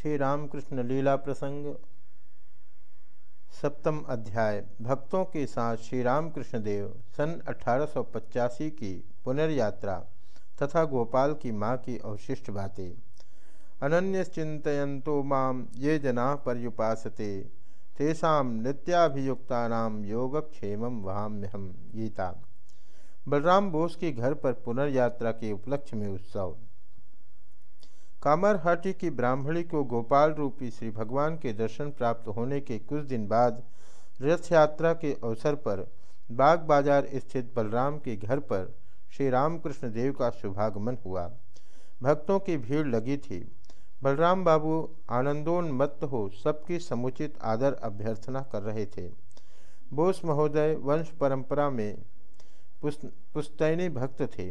श्री रामकृष्ण लीला प्रसंग, सप्तम अध्याय। भक्तों के साथ श्री रामकृष्ण देव सन अठारह सौ पचासी की पुनर्यात्रा तथा गोपाल की माँ की अवशिष्ट बातें। अनन्य चिंतनतो माम, ये जना पर्युपासते। तेषा नित्याभियुक्ता योगक्षेम वहाम्यहम गीता। बलराम बोस के घर पर पुनर्यात्रा के उपलक्ष्य में उत्सव। कामरहाटी की ब्राह्मणी को गोपाल रूपी श्री भगवान के दर्शन प्राप्त होने के कुछ दिन बाद रथ यात्रा के अवसर पर बाग बाज़ार स्थित बलराम के घर पर श्री रामकृष्ण देव का शुभागमन हुआ। भक्तों की भीड़ लगी थी। बलराम बाबू आनंदोन्मत्त हो सबकी समुचित आदर अभ्यर्थना कर रहे थे। बोस महोदय वंश परंपरा में पुस्त, पुस्तैनी भक्त थे।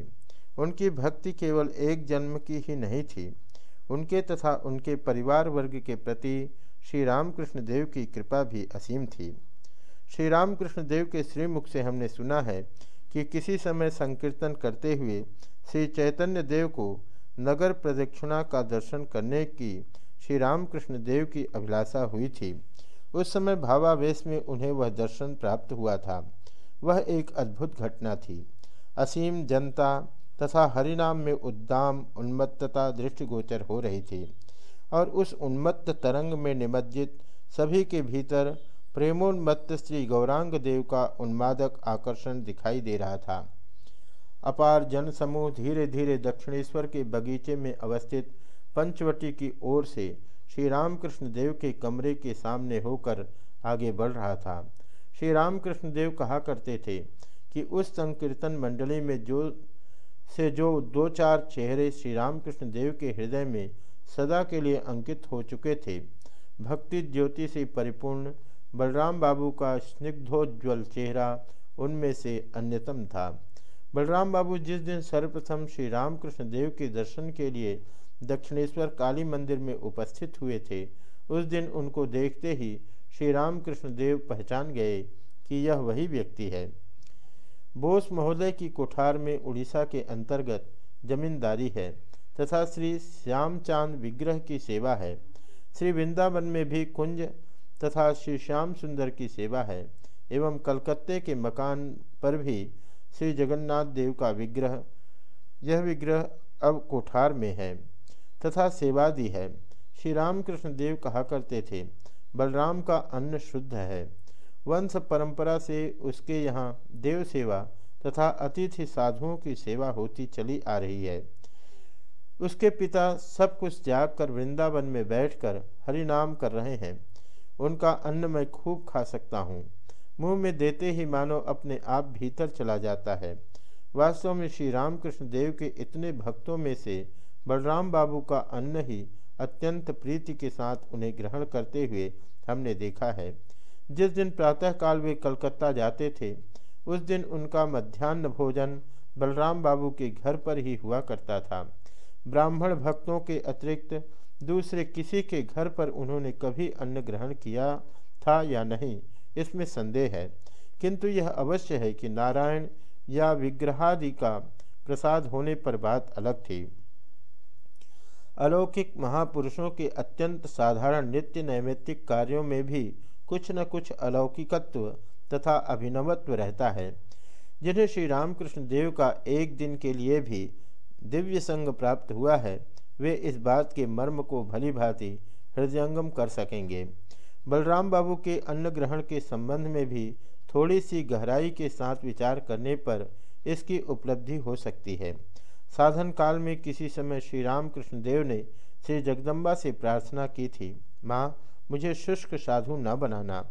उनकी भक्ति केवल एक जन्म की ही नहीं थी। उनके तथा उनके परिवार वर्ग के प्रति श्री रामकृष्ण देव की कृपा भी असीम थी। श्री रामकृष्ण देव के श्रीमुख से हमने सुना है कि किसी समय संकीर्तन करते हुए श्री चैतन्य देव को नगर प्रदक्षिणा का दर्शन करने की श्री रामकृष्ण देव की अभिलाषा हुई थी। उस समय भावावेश में उन्हें वह दर्शन प्राप्त हुआ था। वह एक अद्भुत घटना थी। असीम जनता तथा हरिनाम में उद्दाम, उन्मत्तता, दृष्टिगोचर हो रही थी। और उस उन्मत्त तरंग में निमज्जित सभी के भीतर प्रेमोन्मत्त श्री गौरांग देव का उन्मादक आकर्षण दिखाई दे रहा था। अपार जन समूह धीरे धीरे दक्षिणेश्वर के बगीचे में अवस्थित पंचवटी की ओर से श्री रामकृष्ण देव के कमरे के सामने होकर आगे बढ़ रहा था। श्री रामकृष्ण देव कहा करते थे कि उस संकीर्तन मंडली में जो से जो दो चार चेहरे श्री रामकृष्ण देव के हृदय में सदा के लिए अंकित हो चुके थे, भक्ति ज्योति से परिपूर्ण, बलराम बाबू का स्निग्धोज्वल चेहरा उनमें से अन्यतम था। बलराम बाबू जिस दिन सर्वप्रथम श्री रामकृष्ण देव के दर्शन के लिए दक्षिणेश्वर काली मंदिर में उपस्थित हुए थे, उस दिन उनको देखते ही श्री रामकृष्ण देव पहचान गए कि यह वही व्यक्ति है। बोस महोदय की कोठार में उड़ीसा के अंतर्गत जमींदारी है तथा श्री श्यामचांद विग्रह की सेवा है। श्री वृंदावन में भी कुंज तथा श्री श्याम सुंदर की सेवा है एवं कलकत्ते के मकान पर भी श्री जगन्नाथ देव का विग्रह, यह विग्रह अब कोठार में है तथा सेवादि है। श्री रामकृष्ण देव कहा करते थे, बलराम का अन्न शुद्ध है। वंश परंपरा से उसके यहाँ देव सेवा तथा अतिथि साधुओं की सेवा होती चली आ रही है। उसके पिता सब कुछ त्याग कर वृंदावन में बैठकर हरिनाम कर रहे हैं। उनका अन्न मैं खूब खा सकता हूँ। मुँह में देते ही मानो अपने आप भीतर चला जाता है। वास्तव में श्री रामकृष्ण देव के इतने भक्तों में से बलराम बाबू का अन्न ही अत्यंत प्रीति के साथ उन्हें ग्रहण करते हुए हमने देखा है। जिस दिन प्रातःकाल वे कलकत्ता जाते थे, उस दिन उनका मध्यान्ह भोजन बलराम बाबू के घर पर ही हुआ करता था। ब्राह्मण भक्तों के अतिरिक्त दूसरे किसी के घर पर उन्होंने कभी अन्न ग्रहण किया था या नहीं, इसमें संदेह है। किंतु यह अवश्य है कि नारायण या विग्रहादि का प्रसाद होने पर बात अलग थी। अलौकिक महापुरुषों के अत्यंत साधारण नित्य नैमित्तिक कार्यों में भी कुछ न कुछ अलौकिकत्व तथा अभिनवत्व रहता है, जिन्हें श्री रामकृष्ण देव का एक दिन के लिए भी दिव्य संग प्राप्त हुआ है, वे इस बात के मर्म को भली भांति हृदयंगम कर सकेंगे। बलराम बाबू के अन्न ग्रहण के संबंध में भी थोड़ी सी गहराई के साथ विचार करने पर इसकी उपलब्धि हो सकती है। साधन काल में किसी समय श्री रामकृष्ण देव ने श्री जगदम्बा से प्रार्थना की थी, माँ मुझे शुष्क साधु न बनाना,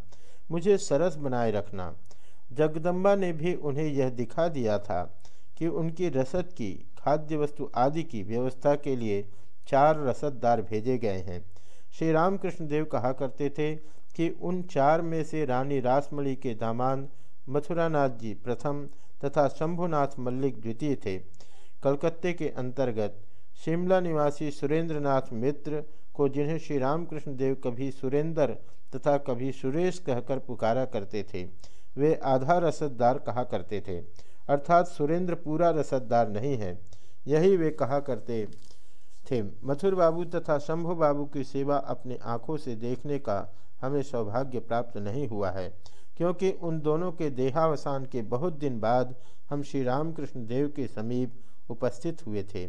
मुझे सरस बनाए रखना। जगदम्बा ने भी उन्हें यह दिखा दिया था कि उनकी रसद की खाद्य वस्तु आदि की व्यवस्था के लिए चार रसददार भेजे गए हैं। श्री रामकृष्ण देव कहा करते थे कि उन चार में से रानी रासमणी के दामाद मथुरानाथ जी प्रथम तथा शंभुनाथ मल्लिक द्वितीय थे। कलकत्ते के अंतर्गत शिमला निवासी सुरेंद्रनाथ मित्र को जिन्हें श्री रामकृष्ण देव कभी सुरेंद्र तथा कभी सुरेश कहकर पुकारा करते थे, वे आधा रसददार कहा करते थे। अर्थात सुरेंद्र पूरा रसददार नहीं है। यही वे कहा करते थे। मथुर बाबू तथा शंभु बाबू की सेवा अपने आँखों से देखने का हमें सौभाग्य प्राप्त नहीं हुआ है, क्योंकि उन दोनों के देहावसान के बहुत दिन बाद हम श्री रामकृष्ण देव के समीप उपस्थित हुए थे।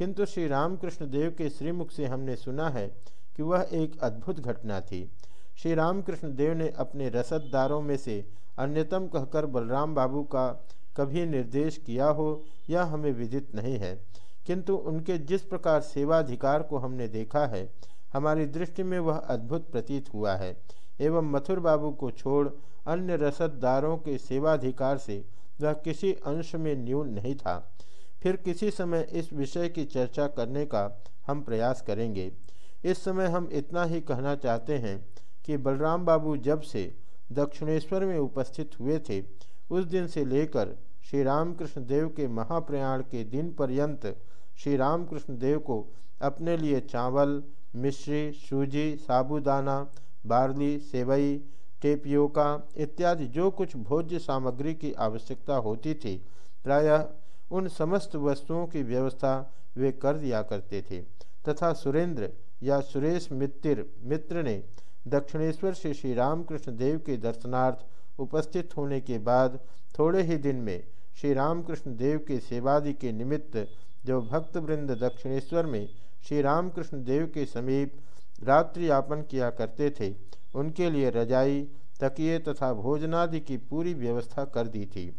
किंतु श्री रामकृष्ण देव के श्रीमुख से हमने सुना है कि वह एक अद्भुत घटना थी। श्री रामकृष्ण देव ने अपने रसददारों में से अन्यतम कहकर बलराम बाबू का कभी निर्देश किया हो, यह हमें विदित नहीं है। किंतु उनके जिस प्रकार सेवाधिकार को हमने देखा है, हमारी दृष्टि में वह अद्भुत प्रतीत हुआ है। एवं मथुर बाबू को छोड़ अन्य रसददारों के सेवाधिकार से वह किसी अंश में न्यून नहीं था। फिर किसी समय इस विषय की चर्चा करने का हम प्रयास करेंगे। इस समय हम इतना ही कहना चाहते हैं कि बलराम बाबू जब से दक्षिणेश्वर में उपस्थित हुए थे, उस दिन से लेकर श्री रामकृष्ण देव के महाप्रयाण के दिन पर्यंत श्री रामकृष्ण देव को अपने लिए चावल, मिश्री, सूजी, साबुदाना, बार्ली, सेवई, टेपियोका इत्यादि जो कुछ भोज्य सामग्री की आवश्यकता होती थी, प्रायः उन समस्त वस्तुओं की व्यवस्था वे कर दिया करते थे। तथा सुरेंद्र या सुरेश मित्र मित्र ने दक्षिणेश्वर से श्री रामकृष्ण देव के दर्शनार्थ उपस्थित होने के बाद थोड़े ही दिन में श्री रामकृष्ण देव के सेवादि के निमित्त जो भक्तवृंद दक्षिणेश्वर में श्री रामकृष्ण देव के समीप रात्रि यापन किया करते थे, उनके लिए रजाई, तकिए तथा भोजनादि की पूरी व्यवस्था कर दी थी।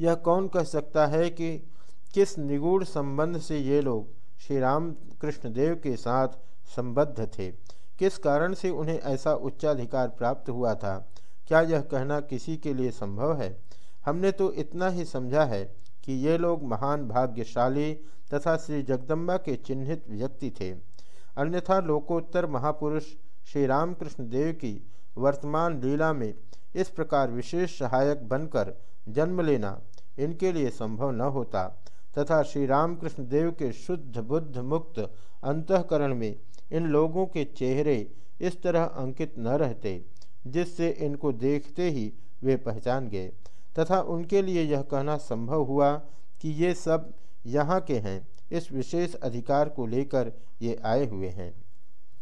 यह कौन कह सकता है कि किस निगूढ़ संबंध से ये लोग श्री राम कृष्ण देव के साथ संबद्ध थे? किस कारण से उन्हें ऐसा उच्चाधिकार प्राप्त हुआ था? क्या यह कहना किसी के लिए संभव है? हमने तो इतना ही समझा है कि ये लोग महान भाग्यशाली तथा श्री जगदम्बा के चिन्हित व्यक्ति थे। अन्यथा लोकोत्तर महापुरुष श्री रामकृष्ण देव की वर्तमान लीला में इस प्रकार विशेष सहायक बनकर जन्म लेना इनके लिए संभव न होता। तथा श्री रामकृष्ण देव के शुद्ध, बुद्ध मुक्त अंतकरण में इन लोगों के चेहरे इस तरह अंकित न रहते, जिससे इनको देखते ही वे पहचान गए। तथा उनके लिए यह कहना संभव हुआ कि ये सब यहाँ के हैं, इस विशेष अधिकार को लेकर ये आए हुए हैं।